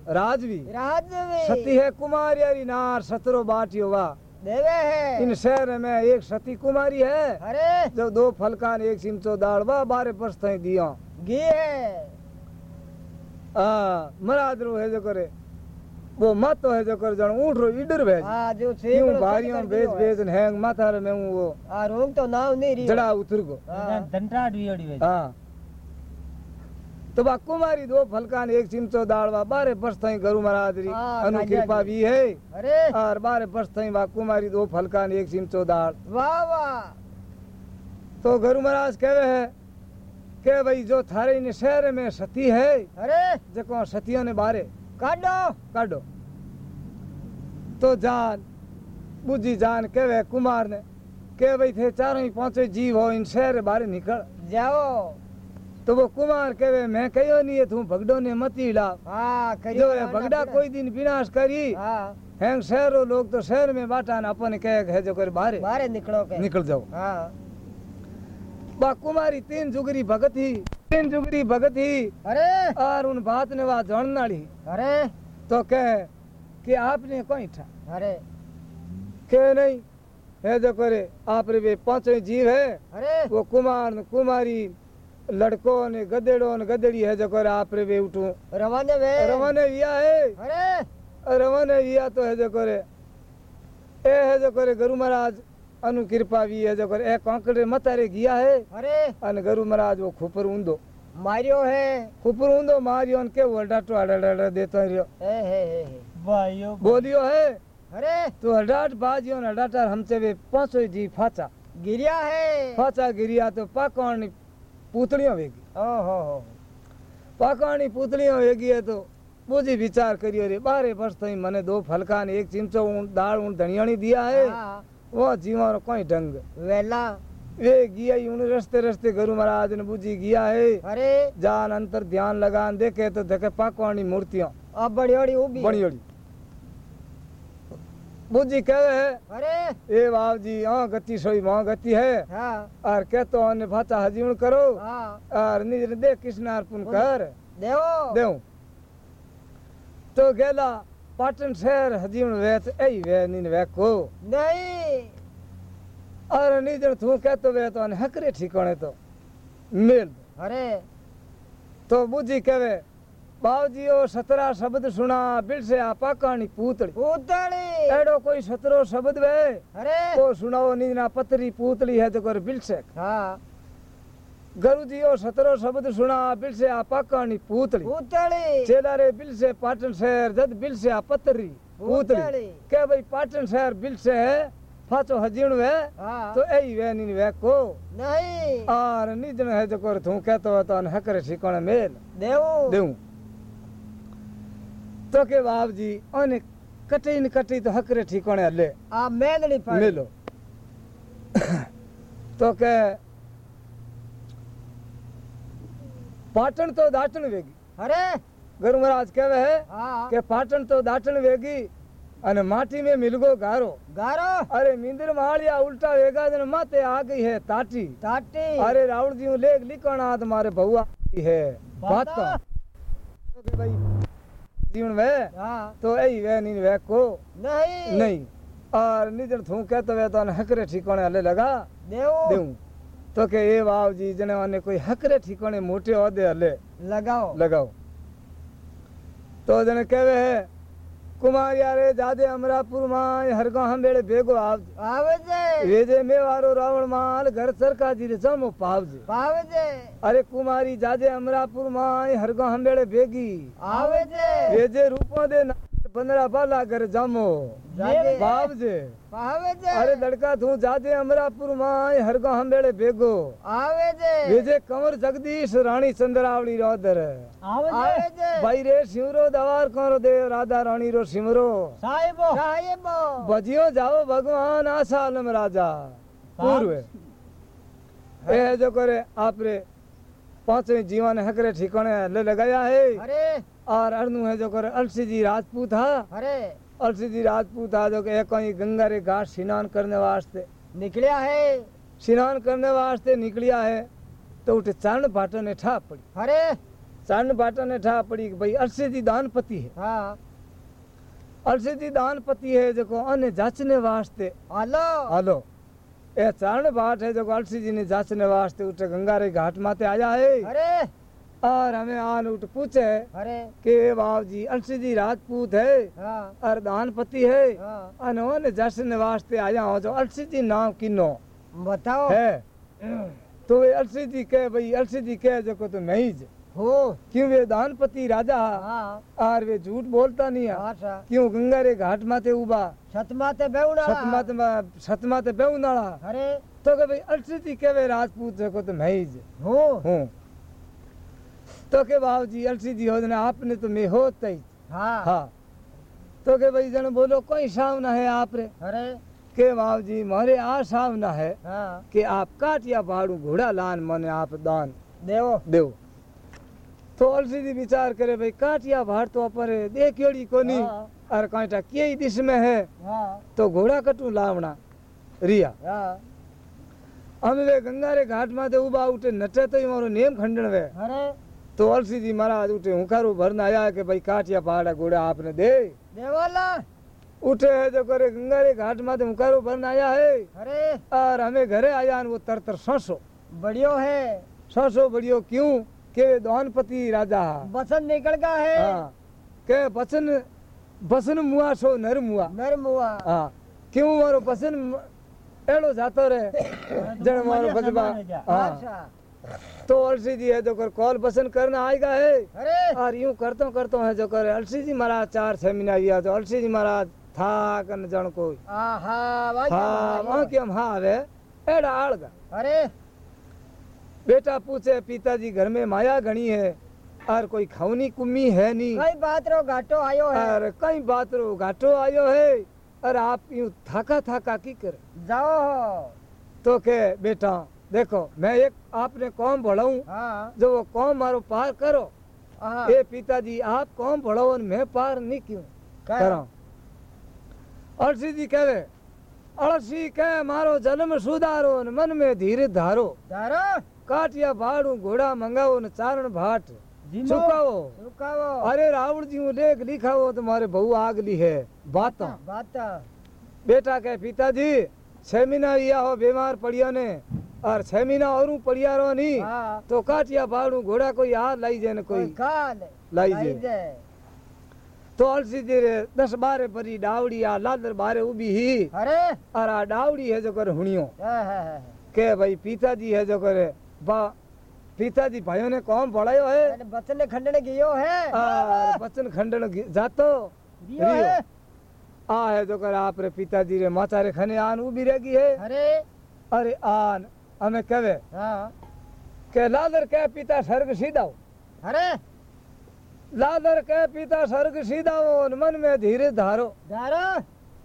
राजवी। राजवी। सती है कुमारी नार सतरो बाटियो वा। देवे है। इन शहर में एक सती कुमारी है। अरे। जो दो फलकान एक सिमचो दाल वा बारह परस दियो। घी है। आ मरादरो है जो करे। वो मातो है जो कर जण ऊँटरो ईडर भेज। हाँ जो क्यों सैकड़ो भारियों है। बेच हैंग माथा रे में वो। हाँ रूम तो नाव नहीं रही जड़ा उतर गो हाँ। हाँ तो बा कुमारी दो फलकान एक चिमचो दाल वा बारह परस थई गुरु महाराज री। हाँ, अनु कृपा। भी है। अरे। और बारह परस थई वा कुमारी दो फलकान एक चिमचो दाल। वाह वाह। तो गुरु महाराज कहे है के भाई जो थारे इन शहर में सती है अरे। जको सतियों ने बारे काटो काटो तो जान बुझी जान कहे कुमार ने के भाई थे चारों ही पाँचों जीव हो इन शहर बारे निकल। जाओ। तो वो कुमार कहे मैं कहो नहीं है तू भगडो ने मत हिला हाँ जो है भगड़ा कोई दिन विनाश करी हाँ। हैंग शहरो लोग तो शहर में बाटा न अपन कहे है जो कर बाहर बाहर निकलो के निकल जाओ। हाँ। बा कुमारी तीन जुगरी भगत ही तीन जुगरी भगत ही। अरे! और उन बात ने वा जाननाड़ी अरे! तो कहे कि आपने कोई ठा। अरे! के नहीं है जो करे आप रे पाँचों जीव है। अरे! वो कुमार कुमारी लड़को ने गदेड़ो ने गदेड़ी है जो करे आप रे वे उठू। रवाने वे। रवाने विया है। अरे। रवाने विया तो है जो करे ए है जो करे गुरु महाराज अनु कृपा भी है जो करे ए कांकड़े मतारे गया है। अरे। अन गुरु महाराज वो खुपर ऊंदो। मारियो है। खुपर ऊंदो मारियो के वो डाटो अड़ा देतो रियो ए हे हे हे। बोलियो है। अरे। तो हडाट बाजियो न हडाटा हमसे वे पाँचों जी फाचा। गिरिया है। फाचा गिरिया तो पाकवानी पूतलियों वेगी ओहो हो પાકાની પૂતળીઓ વેગી હે તો બુજી વિચાર કર્યો રે બારે વર્ષ થઈ મને દો ફલકા ને એક ચીમચો ઊંટ દાળ ઊંટ ધણિયાણી દિયા હે हाँ वो जीवानो कोई ढंग वेला वे गिया ही उन रस्ते रस्ते गुरु महाराज ने बुझी गया है अरे जान अंतर ध्यान लगान देखे तो देखे पाकवानी मूर्तियां अब बड़ी बड़ी उबी बड़ी बड़ी बुझी कहे? है अरे। ए बाप जी हाँ गति सोई वहाँ गति है। हाँ। और कहतो अन्य भाषा हजीवन करो। हाँ। और निज दे कृष्ण अर्पण कर। देवो देऊ। तो गेला पाटन शहर हजीवन वेत ऐ वे निन वे को नहीं। और निजन थू कहतो वे तो अने हकरे ठिकाने तो। मेल। अरे। तो बुझी कहे बाबूजी ओ सतरा शब्द सुना बिल से आपा कहानी पूतड़ी पूतड़ी एड़ो कोई सतरो शब्द वे? अरे! तो सुनाओ निजना पतरी पूतली है तो कर बिल से हाँ। गुरु जी ओ सतरो शब्द सुना बिल से आपा कहानी पूतली पूतड़ी चेला रे बिल से पाटन शहर जद बिल से आ पतरी पूतली पूतली। के भाई पाटन शहर बिल से है फाचो हजीण वे? हाँ। तो ऐ वे निन वे को? नहीं। आर निजन है जो कर थू कहतो तो अन हकरे ठिकाने मेल। देवो देऊ। तोखे बाप जी ओने कटे न कटे तो हकरे ठिकाने हले आ मेलड़ी पर मिलो तो के पाटन तो दाटन वेगी अरे गुरु महाराज कहवे है के पाटन तो दाटन वेगी अने माटी में मिलगो गारो गारो अरे मिंदर मालिया उल्टा वेगा जन माते आ गई है ताटी ताटी अरे रावण जी लेख लिखना तुम्हारे भौआ है बात तो भाई जीवन वे? हाँ। तो ऐ वे नीन वे को? नहीं। नहीं। और निजन थू कहते वे तो हकरे ठिकाने हले लगा। देऊ। तो के ए वाव जी जने वाने कोई हकरे ठिकाने मोटे औदे हले। लगाओ। लगाओ। तो जने कहवे है કુમાર યારે જાદે અમરાપુરમાં હરગામ બેડે ભેગો આવજે. આવજે વેજે મેવારો રાવણ માલ ઘર સરકાજી રે જમો પાવજે. પાવજે અરે કુમારી જાદે અમરાપુરમાં હરગામ બેડે ભેગી. આવજે વેજે રૂપો દે ના પંદરા પાલા ઘર જામો. ભાવજે. ભાવે છે અરે દડકા તું જાજે અમરાપુરમાં હરગો હંબેળે ભેગો. આવે છે વિજે કંવર જગદીશ રાણી ચંદ્રાવળી રો દર આવે છે ભાઈ રે શિવરો દવાર કરો દેવ રાધા રાણી રો શિમરો સાહેબો. સાહેબો. ભજીઓ જાઓ ભગવાન આ સાલમ રાજા પૂર્વે. એ જો કરે આપરે પાંચે જીવાને હકરે ઠીકાણે લગાયા હે. અરે. और अरनु है जो अलसीदी राजपूत हा। अरे। अलसीदी राजपूत हा जो एक गंगा रे घाट स्नान करने वास्ते। निकलिया है। स्नान करने वास्ते निकलिया है तो उठे चरण पाटन ने ठा पड़ी। अरे। चरण पाटन ने ठा पड़ी भाई दान पति है। हाँ। अलसीदी दानपति है जो अन्य जाचने वास्ते। हलो हलो ये चरण बाट है जो अलसी जी ने जाचने वास्ते उठे गंगा रे घाट माते आया है। अरे। और हमें आन उठ पूछे अरे। के बाब जी अंश जी राजपूत है हाँ। अरदानपति है हाँ। अनोन जश्न वास्ते आया जो अंश जी नाम किनो। बताओ। है। तो वे अंश जी कह भाई अंश जी कह जो तो नहीं हो क्यों वे दान पति राजा हाँ। और वे झूठ बोलता नहीं है? अच्छा। क्यों गंगा रे घाट माते उबा छत माते बेउना छत माते छत माते बेउनाला अरे। तो के भाई अंश जी कह वे राजपूत जो तो नहीं हो। हूँ। तो के बाबू अलसी जी हो आपने तो मैं हो। तई हाँ। हाँ। तो के भाई जन बोलो कोई साव है आप रे अरे। के बाबू मारे आ साव है हाँ। के आप काटिया भाड़ू घोड़ा लान मने आप दान। देवो। देवो। तो अलसी जी विचार करे भाई काटिया भाड़ तो अपर देखियोड़ी कोनी। हाँ। और कांटा के दिश में है। हाँ। तो घोड़ा कटू लावना रिया। हाँ। हम वे गंगा रे घाट माते उबा उठे नटे तो ही मारो नेम खंडन वे। अरे। तो अलसी जी महाराज उठे हुखारू भरने आया कि भाई काटिया पहाड़ा घोड़ा आपने दे देवाला उठे है जो करे गंगा घाट माते हुखारू भरने आया है अरे और हमें घरे आया वो तर तर ससो बढ़ियो है ससो बढ़ियो क्यों के दौनपति राजा बसन निकल का है हाँ। के बसन बसन मुआ सो नर मुआ नर मुआ हाँ क्यों मारो बसन एड़ो जातो रे जड़ मारो बजबा हाँ तो अलसी जी है जो कर कॉल पसंद करना आएगा है। अरे। और यूँ करतो करतो है जो कर। अलसी जी महाराज चार छह महीना गया तो अलसी जी महाराज था कन जन को आहा हाँ वहाँ के हम हाँ एड़ा आड़गा अरे। बेटा पूछे पिताजी घर में माया घनी है और कोई खवनी कुम्मी है नहीं कई बात रो घाटो आयो है। और कई बात रो घाटो आयो है। और आप यूँ थाका थाका की करे? जाओ तो के बेटा देखो मैं एक आपने कौम बढ़ाऊं हाँ। जो वो कौम मारो पार करो हाँ। ए पिताजी आप कौम बढ़ाओ मैं पार नहीं क्यों करा। अलसी जी कहे अलसी कहे मारो जन्म सुधारो न मन में धीरे धारो। दारो काटिया भाड़ू घोड़ा मंगाओ न चारण भाट। जीमो चुकाओ अरे रावण जी लेख लिखाओ तुम्हारे बहु आगली है। बाता। बात। बेटा कहे पिताजी छह महीना हो बीमार पड़िया ने। और छह महीना और पड़िया रो नहीं हाँ। तो काटिया भाड़ू घोड़ा कोई हाथ लाई जे कोई। लाई लाई जे जे। तो अलसी जी रे दस बारे परी डावड़ी आ लादर बारे उबी ही। अरे। और आ डावड़ी है जो कर हुणियो। है, है, है। के भाई पिताजी है जो करे बा पिताजी भाइयों ने कौन बढ़ायो है। बचन खंडन गियो है। और बचन खंडन जातो। गियो है। आ है जो कर आप रे पिताजी रे माता रे खने आन उबी रहेगी है। अरे। अरे आन। कहे हाँ के लादर के पिता स्वर्ग सीधाओ अरे लादर के पिता स्वर्ग सीधाओ मन में धीरे धारो दारो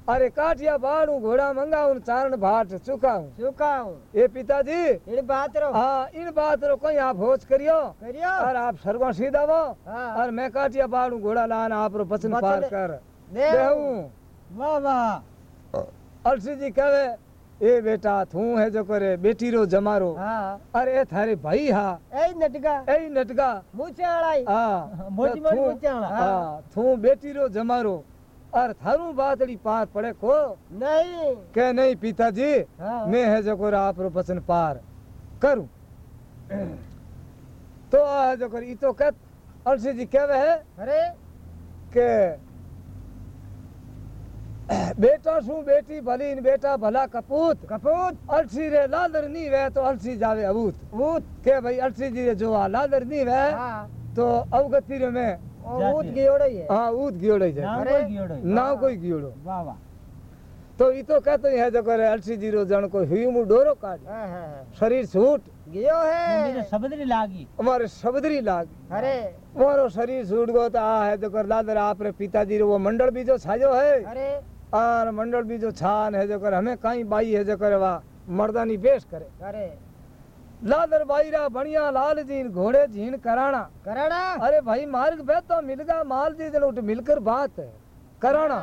अरे काटिया बाड़ू घोड़ा मंगाऊ चारण भाट चुकाऊ चुकाऊ ये पिताजी इन बात रो हाँ इन बात रो कोई आप भोज करियो करियो और आप सरगो सीधा वो हाँ और मैं काटिया बाड़ू घोड़ा लान आप रो बचन पार कर देव। देहूं वाह वाह अलसी जी कहे ए बेटा तू है जो करे बेटी रो जमारो। हाँ। अरे थारे भाई हा। ए नटका ए नटका मूछे आड़ाई हाँ। *laughs* मोटी मोटी थू- मूछे आड़ा हाँ तू बेटी रो जमारो। और थारू बातड़ी पार पड़े को? नहीं। के नहीं पिताजी हाँ। मैं है जो कर आप रो बचन पार। करूँ? तो आ जो कर ई तो कह अलसी जी कहवे है अरे। के बेटा शू बेटी भली बेटा भला कपूत कपूत अलसी रे लादर नी वे तो अलसी जावे अबूत ऊत के भाई अलसी जी रे जो आ लादर नी वे हाँ तो अवगति रे में ऊत गियोड़ो ही है हाँ ऊत गियोड़े गियोड़ो है। नाव कोई गियोड़ो वाह वाह तो ई तो कहते है जो करे अलसी जी रो जण को हुई मु डोरो काट हाँ, हाँ, हाँ। शरीर छूट गियो मेरे है सबदरी लागी हमारे सबदरी लाग अरे मारो शरीर छूट गयो तो आ है जो कर लादर आप रे पिताजी रो वो मंडल भी जो छाजो है अरे और मंडल भी जो छान है जो कर हमें कहीं बाई है जो करे वा मर्दानी पेश करे। अरे लादर बाईरा बढ़िया लाल जीन घोड़े जीन कराना कराना अरे भाई मार्ग पे तो मिल गया माल जी जन उठ मिलकर बात है। कराना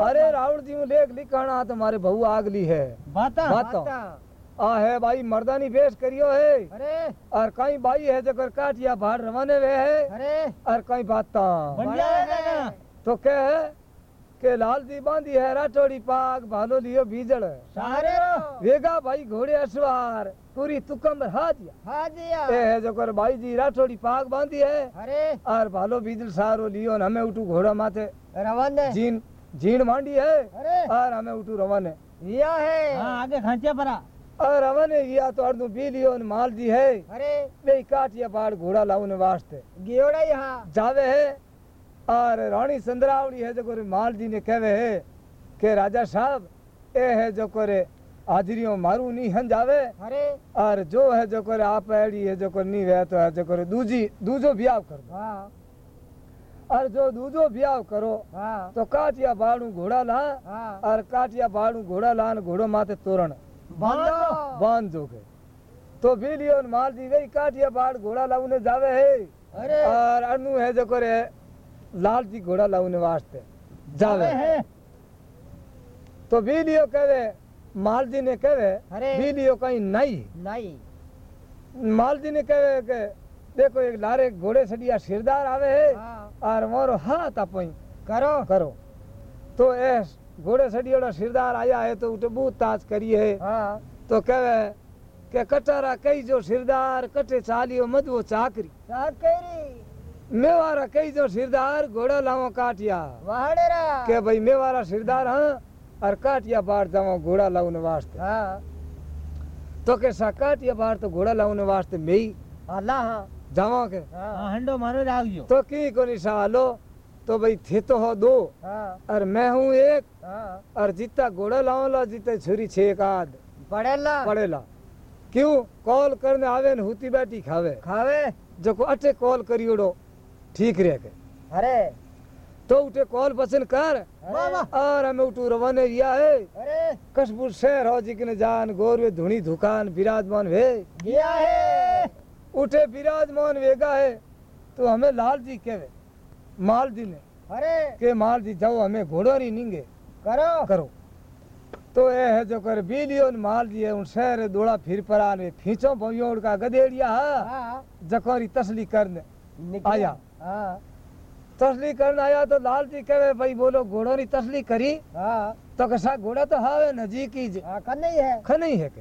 अरे रावण जी लेख लिखाना तुम्हारे बहू आगली है। बाता बात। तो। बाता। आ है भाई मर्दानी पेश करियो है। अरे। और कहीं बाई है जो कर काटिया बाहर रवाने वे है। अरे। और कहीं बात। है तो क्या है के लाल जी बांधी है राठौड़ी पाग भालो लियो बीजड़ सारे वेगा भाई घोड़े अश्वार पूरी तुकम हाजिया हाँ जिया ए है जो कर भाई जी राठौड़ी पाग बांधी है अरे और भालो बीजल सारो लियो न हमें उठू घोड़ा माथे रवन जीन जीन मांडी है अरे और हमें उठू रवाने जिया है हाँ आगे खांचा परा और रवाने गया तो अर्दू बी लियो न माल जी है अरे वे काटिया बाड़ घोड़ा लाउने वास्ते गियोड़ा यहाँ जावे है और रानी संदरावड़ी है जो माल जी ने कहवे है के राजा साहब ए है जो करे हाजरियों मारू नहीं हन जावे अरे। और जो है जो करे आप एड़ी है जो करे नहीं वे तो है जो करे दूजी दूजो ब्याह कर। दो और जो दूजो ब्याह करो तो काटिया बाड़ू घोड़ा ला और काटिया बाड़ू घोड़ा ला न घोड़ो माथे तोरण। बांधो। बाँध जोगे तो बिलियो न माल जी वही काटिया बाड़ घोड़ा लाउने जावे है। अरे। और अनु है जो करे लाल जी घोड़ा लाउने वास्ते जावे। है। तो बिलियो कहवे माल जी ने कहवे अरे। बिलियो कहीं नहीं। नहीं। माल जी ने कहवे के देखो एक लारे घोड़े सड़िया सिरदार आवे है हाँ। और मोरो हाथ अपई करो। करो। तो ए घोड़े सड़ियोड़ा सिरदार आया है तो उठे बूत ताज करी है। हाँ तो कहवे के कटारा कई जो सिरदार कटे चालियो मधुओ चाकरी। साकेरी मेवारा कई जो सिरदार घोड़ा लावो काटिया वाहडेरा। के भाई मेवारा सिरदार हाँ और काटिया बाहर जाओ घोड़ा लाउने वास्ते। हाँ। तो के सा काटिया बाहर तो घोड़ा लाउने वास्ते मैं ही अल्लाह हाँ। जावा के? हाँ। हाँ हंडो मारो राखजो तो की को निशा लो तो भाई थे तो हो दो। हाँ। और मैं हूँ एक। हाँ। और जितना घोड़ा लाओ ला जितने छुरी छे एक आध। पड़ेला। पड़ेला। क्यों? कॉल करने आवे न हुती बैठी खावे। खावे? जो को अटे कॉल करियोड़ो ठीक रह के अरे। तो उठे कॉल पसंद कर। और हमें उठू रवाने रिया है। कशपुर शहर हो जिकने जान गोरवे धुनी दुकान विराजमान वे। गया है। उठे विराजमान वेगा है। तो हमें लाल जी कहवे माल जी ने अरे। के माल जी जाओ हमें घोड़ो नहीं निंगे। करो। करो। तो ये है जो कर बीलियो न माल जी है उन शहर दौड़ा फिर पर आने। फीचो भोयोड़ का गदेड़िया हाँ। जकोरी तसली करने। आया। हाँ। तसली करने आया तो लाल जी कहे भाई बोलो घोड़ो नी तसली करी? हाँ। तो कसा घोड़ा तो हावे नजीक ही। हाँ नहीं है खनई है के।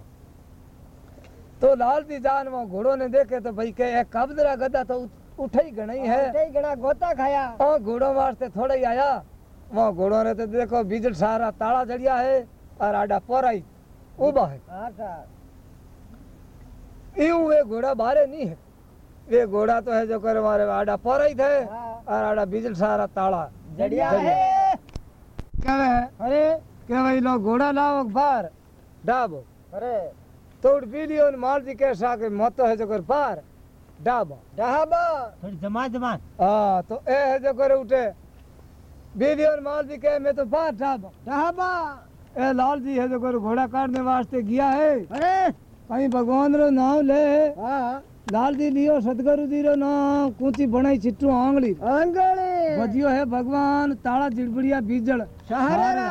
तो लाल जी जान वो घोड़ो ने देखे तो भाई के एक कब्जरा गदा तो उठ- ही गणई है उठे ही गणा गोता खाया। और घोड़ो वास्ते थोड़ा ही आया। वो घोड़ो ने तो देखो बिजल सारा ताला जड़िया है और आडा पोराई उबा है। यूँ वे घोड़ा बारे नहीं है। वे घोड़ा तो है जो करे मारे आडा पोराई थे हाँ। और आडा बिजल सारा ताला। जड़िया। है। क्या है? अरे। क्या भाई लोग घोड़ा लाओ बाहर डाबो। अरे। तो बिलियो ने माल जी के मत है जो कर बाहर डाबो। डहाबा थोड़ी जमा जमा हाँ तो ए है जो करे उठे। बिलियो माल जी कहे मैं तो बाहर डाबो। डहाबा ए लाल जी है जो कर घोड़ा काटने वास्ते गया है। अरे। कहीं भगवान रो नाम ले। हाँ। लाल जी लियो सतगुरु जी रो नाम कूची बनाई चिट्टू आंगली। आंगली। बजियो है भगवान ताला जिड़बड़िया बीजल सहारा।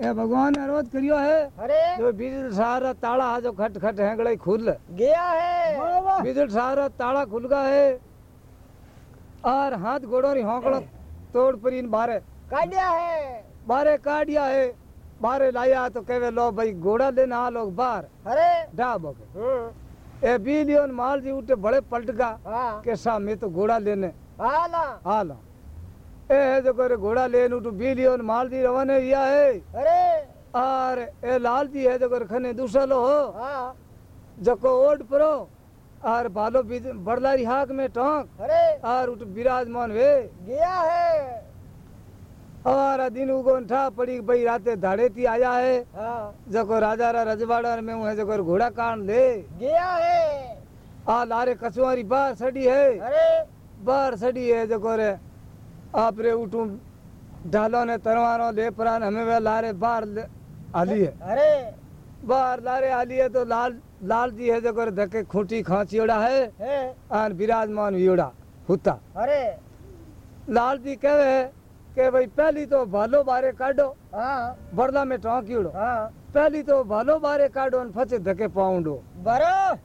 ए भगवान ने करियो है। अरे जो बीजल सारा ताला जो खट खट हैंगड़े खुल गया है। बीजल सारा ताला खुल गया है। और हाथ घोड़ो री हौकड़ तोड़ परीन बारे। काटिया है। बारे काटिया है। बारे लाया तो कहे लो भाई घोड़ा लेना आ लोग बाहर अरे डाब हो गए हम्म ए बीलियन माल जी उठे बड़े पलट गा हाँ। के सा तो घोड़ा लेने। आला हाल ए जो करे घोड़ा लेन उठू बिलियो माल दी रवाने रिया है अरे। और ए लाल जी है जो करे खने दूसरो हो। हाँ। जको ओड परो और बालो बीज बड़लारी हाक में टोंक। अरे। और उठ विराजमान वे। गया है। और दिन उगोन ठा पड़ी भाई राते धाड़े थी आया है। हाँ। जको राजा रा रजवाड़ा में हूँ है जको घोड़ा कान ले। गया है। आ लारे कछुआरी बाहर सड़ी है। अरे। बाहर सड़ी है जको रे। आप रे उठू ढालो ने तरवारो ले प्रान हमें वे लारे बाहर ले- आली है। अरे। बाहर लारे आली है तो लाल लाल जी है जको रे धक्के खूंटी खांचियोड़ा है। है। आन विराजमान वियोड़ा हुता। अरे। लाल जी कहे है के भाई पहली तो भालो बारे काढो। हाँ। में टोंकियोड़ो हाँ पहली तो भालो बारे काढो न फचे धके पाउंडो बरो।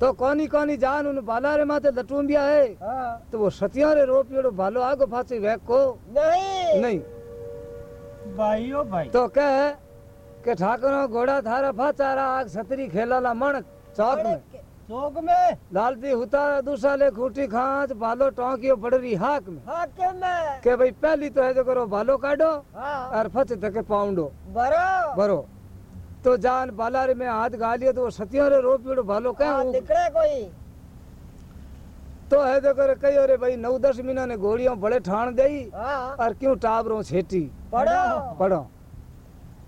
तो कोनी कोनी जान उन बालारे माथे लटूंबिया है। हाँ। तो वो सतिया रे रो रोपियोड़ो भालो आगो फाचे वह को नहीं। नहीं भाइयों भाई। तो कह के ठाकरो घोड़ा थारा फाचारा आग सतरी खेलाला मण चौक में। चौक में। लालती हुता दूसरा ले खूटी खांच भालो टोंकियो बड़री हाक में। हाँ क्यों में। के भाई पहली तो है जो करो भालो काढो हाँ। और फचे धके पाउंडो बरो। बरो। तो जान बालारे में हाथ गालियो तो सतिया रे रोपियोड़ो भालो हाँ कह निकले कोई। तो है जो करे कहियो रे भाई नौ दस महीना ने घोड़ियों बड़े ठाण देई हाँ। और क्यों टाबरों छेटी? पढ़ो। पढ़ो।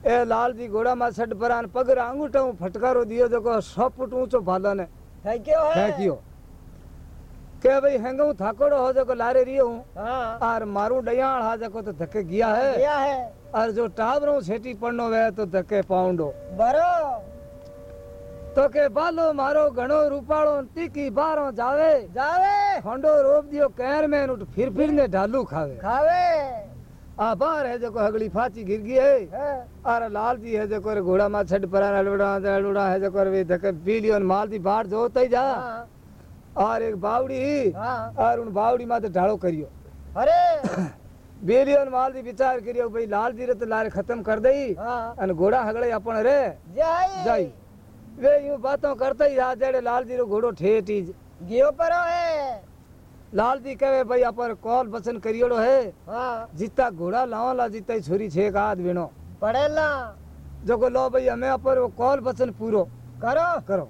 ए लाल जी घोड़ा में छठ परान पगर अंगूठा फटकारो दियो जो सौ फुट ऊंचो भालो ने। है फेंकियो के भाई हेंगू थाकोड़ो हो जो लारे रियो हूँ हाँ और मारू डयाण हा जको तो धक्के गया है गया है और जो टाबरों छेटी पड़नो वे तो धक्के पाउंडो बरो तो के बालो मारो घणो रूपाळो तीकी बारो जावे जावे खंडो रोप दियो कैर में उठ फिर फिर ने ढालू खावे खावे आ है जो हगली फाची गिर गई है है। अरे लाल जी है जो करे घोड़ा मा छड़ पर अलवड़ा अलवड़ा है जो करे धके बिलियन माल दी बाढ़ जो तई जा। हाँ। और एक बावड़ी हाँ। और उन बावड़ी माते ढालो करियो। अरे। *coughs* बिलियन माल दी विचार करियो भाई लाल जी रे तो लारे खत्म कर दई हाँ। अन घोड़ा हगड़े अपन रे। जाई। जाई। वे यूँ बातों करते ही रहा जेड़े लाल जी रो घोड़ो ठेठी गियो परो है। लाल जी कहे भाई अपन कॉल बसन करियोड़ो है। हाँ। जितना घोड़ा लाओ ला जितना ही छोरी छे का आध बिनो पढ़ेला जो को लो भाई हमें अपन वो कॉल बसन पूरो। करो। करो।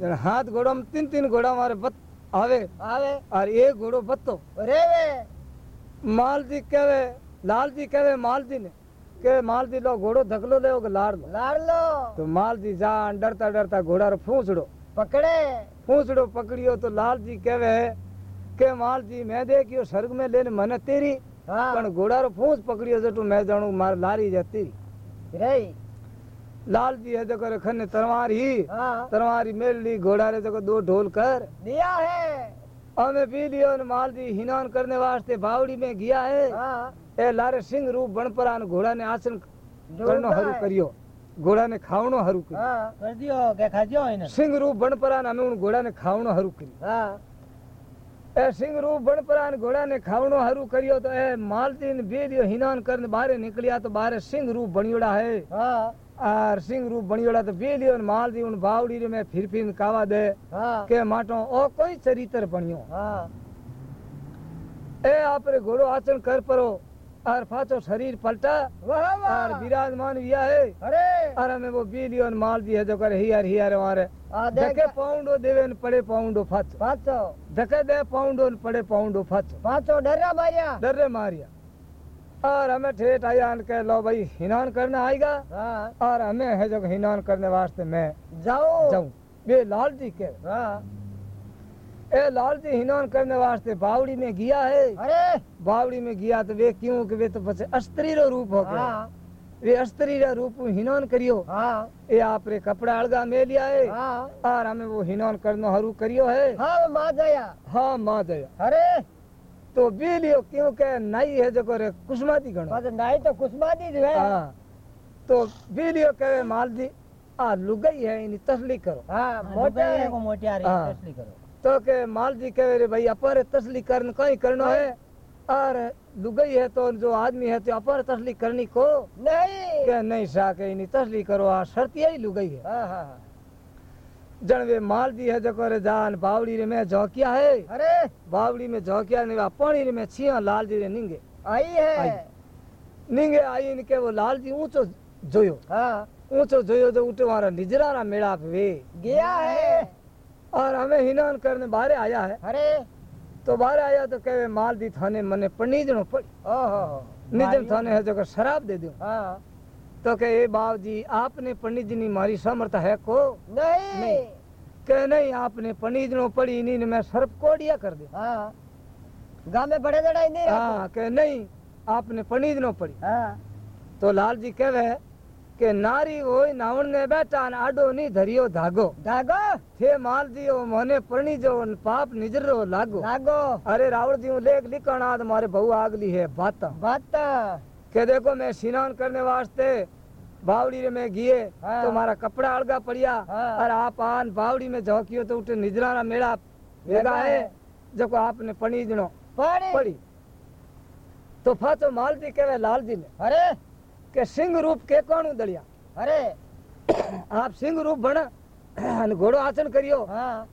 जन हाथ घोड़ो में तीन तीन घोड़ा हमारे बत आवे। आवे। और एक घोड़ो बत्तो रेवे। माल जी कहे लाल जी कहे माल जी ने के माल जी लो घोड़ो धकलो ले लाड़ लो। लाड़ लो। तो माल जी जा डरता डरता घोड़ा रो फूसड़ो। पकड़े। फूसड़ो पकड़ियो तो लाल जी कहे के माल जी मैं देखियो स्वर्ग में लेने मने तेरी हाँ पण घोड़ा रो फूस पकड़ियो जटू मैं जाणू मार लारी जा रही लाल जी है जको रे खने तरवार ही तरवारी मेल ली घोड़ा रे जको दो ढोल कर दिया है हमें पी लियो न माल जी हिनान करने वास्ते बावड़ी में गया है हाँ ए लारे सिंह रूप बणपरान घोड़ा ने आसन करनो हरु। करियो घोड़ा ने खावणो हरु करियो हाँ कर दियो के खा दियो सिंह रूप हमें उन घोड़ा ने खावणो हरु करियो हाँ ए सिंह रूप बणपरान घोड़ा ने खावणो हरु करियो तो ए माल जी ने बे लियो हिनान करने बाहरे निकलिया तो बाहरे सिंह रूप बणियोड़ा है हाँ और सिंह रूप बणियोड़ा तो बे लियो न माल जी उन बावड़ी रे में फिर फिर कावा दे हाँ के और फाचो शरीर पलटा। वाह और विराजमान विया है अरे। और हमें वो बिलियन माल दी है जो करे हियार हियार मारे आ धके पाउंडो देवे न पड़े पाउंडो फच पाँचो धके दे पाउंडो न पड़े पाउंडो फच पाँचो डरा मारिया। डरे मारिया। और हमें ठेठ आया कह लो भाई हिनान करने आएगा। हाँ। और हमें है जो हिनान करने वास्ते मैं जाओ। जाऊँ। वे लाल जी के हाँ। ए लाल जी हिनान करने वास्ते बावड़ी में गया है। अरे। बावड़ी में गया तो वे क्यों कि वे तो पछे अस्त्री रो रूप हो गया हाँ। वे अस्त्री रा रूप हिनान करियो। हाँ। ए आप रे कपड़ा अलगा में लिया है। हाँ। और हमें वो हिनान करनो हरू करियो है। हाँ माँ जया। हाँ माँ दया अरे। तो बिलियो क्यों के नहीं है जो करे कुसमाती गणो। बस नहीं तो कुसमाती जो है। हाँ। तो बिलियो कहे माल जी आ लुगई है इनी तसली करो। हाँ मोटे मोटे को हाँ। तसली करो। तो के माल जी कहे रे भाई अपर तसली करन कहीं करनो है? और लुगई है तो जो आदमी है तो अपर तसली करनी को? नहीं। के नहीं सा के इनी तसली करो आ शर्त यही लुगई है। हाँ हाँ जन वे माल दी है जको रे जान बावड़ी रे में झोंकिया है। अरे। बावड़ी में झोंकिया ने पानी रे में छिया लाल जी रे निंगे। आई है। आई। निंगे आई इनके वो लाल जी ऊंचो जोयो। हाँ। ऊंचो जोयो तो उठे वहाँ निजरारा मेला वे। गया है। और हमें हिनान करने बाहर आया है। अरे। तो बाहर आया तो कहे माल दी थाने मने पनीजनो पड़ी। ओहो। निजन थाने है जो शराब दे दो हाँ। तो कहे बाप जी आपने पंडित जी ने मारी समर्थ है को? नहीं। नहीं। कहे नहीं आपने पनीजनो पड़ी इन्हीं ने मैं सर्प कोडिया कर दे हाँ। गाँव में बड़े लड़ाई नहीं हाँ कहे नहीं आपने पनीजनो पड़ी। हाँ। तो लाल जी कहे કે નારી હોય નાવણ ને બેટા ને આડો ની ધરિયો ધાગો धागो થે માલ દિયો મને પરણી જો ને પાપ નિજરો લાગો धागो अरे रावण जी हूँ लेख लिखण आज मारे बहु आगली है बात बात के देखो मैं स्नान करने वास्ते बावड़ी में गिए हाँ। तो मारा कपड़ा अलगा पड़िया हाँ। और आप आन बावड़ी में झोंकियो तो उठे निजराना मेला भेगा है जको आपने पनीजनो पड़ी पड़ी तो फाचो माल जी कहे लाल जी ने अरे કે સિંહ રૂપ કે કોણું દળિયા? અરે. આપ સિંહ રૂપ ભણ અને ઘોડો આચન કર્યો. હા.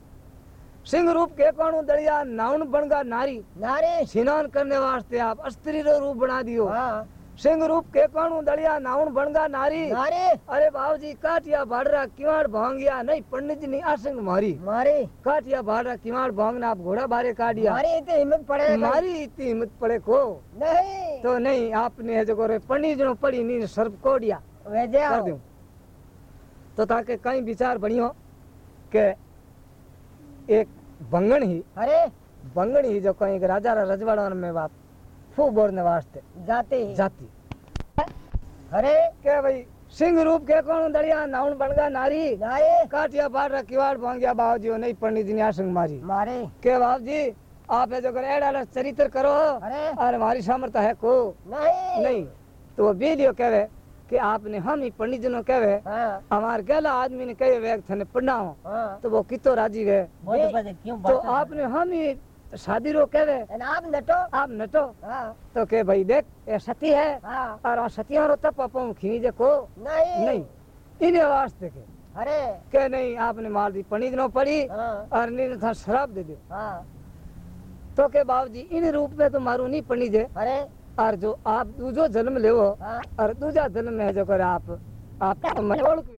સિંહ રૂપ के કોણું દળિયા? નાઉન બણગા નારી. નારી. સ્નાન કરને વાસ્તે આપ સ્ત્રી રૂપ બના દિયો. હા. सिंह रूप के कौन दड़िया नाउन बनगा नारी। नारी। अरे बाबूजी काटिया बाडरा किवाड़ भांगिया। नहीं पंडित जी ने आसंग मारी। मारी। काटिया बाडरा किवाड़ भांगना आप घोड़ा बारे काटिया मारी इतनी हिम्मत पड़े मारी इतनी हिम्मत पड़े को? नहीं। तो नहीं आपने है जो करे पंडित जो पड़ी नी सर्प कोडिया। कर दूँ। तो ताके कई विचार बनियो के एक बंगण ही अरे। बंगण ही जो कहीं राजा रा रजवाड़ा में बात फू बोरने वास्ते जाती। जाती। अरे के भाई? सिंह रूप के कौन दड़िया नाउन बनगा नारी नारी काटिया बाड़ किवाड़ भांगिया बाबूजी नहीं पंडित जी ने आसंग मारी। मारी। के बाबू जी आप है जो करे एड़ा चरित्र करो। अरे। और हमारी सामर्थ्य है को नहीं। नहीं तो वो बीलियो कहे कि आपने हम ही पंडित जी ने कहे हाँ। हमारे गेला आदमी ने कहे वे थने पढ़ना हो। हाँ। तो वो कितो राज़ी गए? तो आपने हम ही शादी रो कहे आप नटो। आप नटो। हाँ। तो के भाई देख ये सती है। हाँ। और सतिया रो तप पाऊँ खींच देखो। नहीं। नहीं। इन्हें वास्ते के। अरे। के नहीं आपने मार दी पनीर नो पड़ी। हाँ। और नीने था शराब दे दो। हाँ। तो के बाबूजी इन रूप में तो मारू नहीं पड़ी जे अरे। और जो आप दूजो जन्म लेवो हाँ। और दूजा जन्म में है जो करे आप आप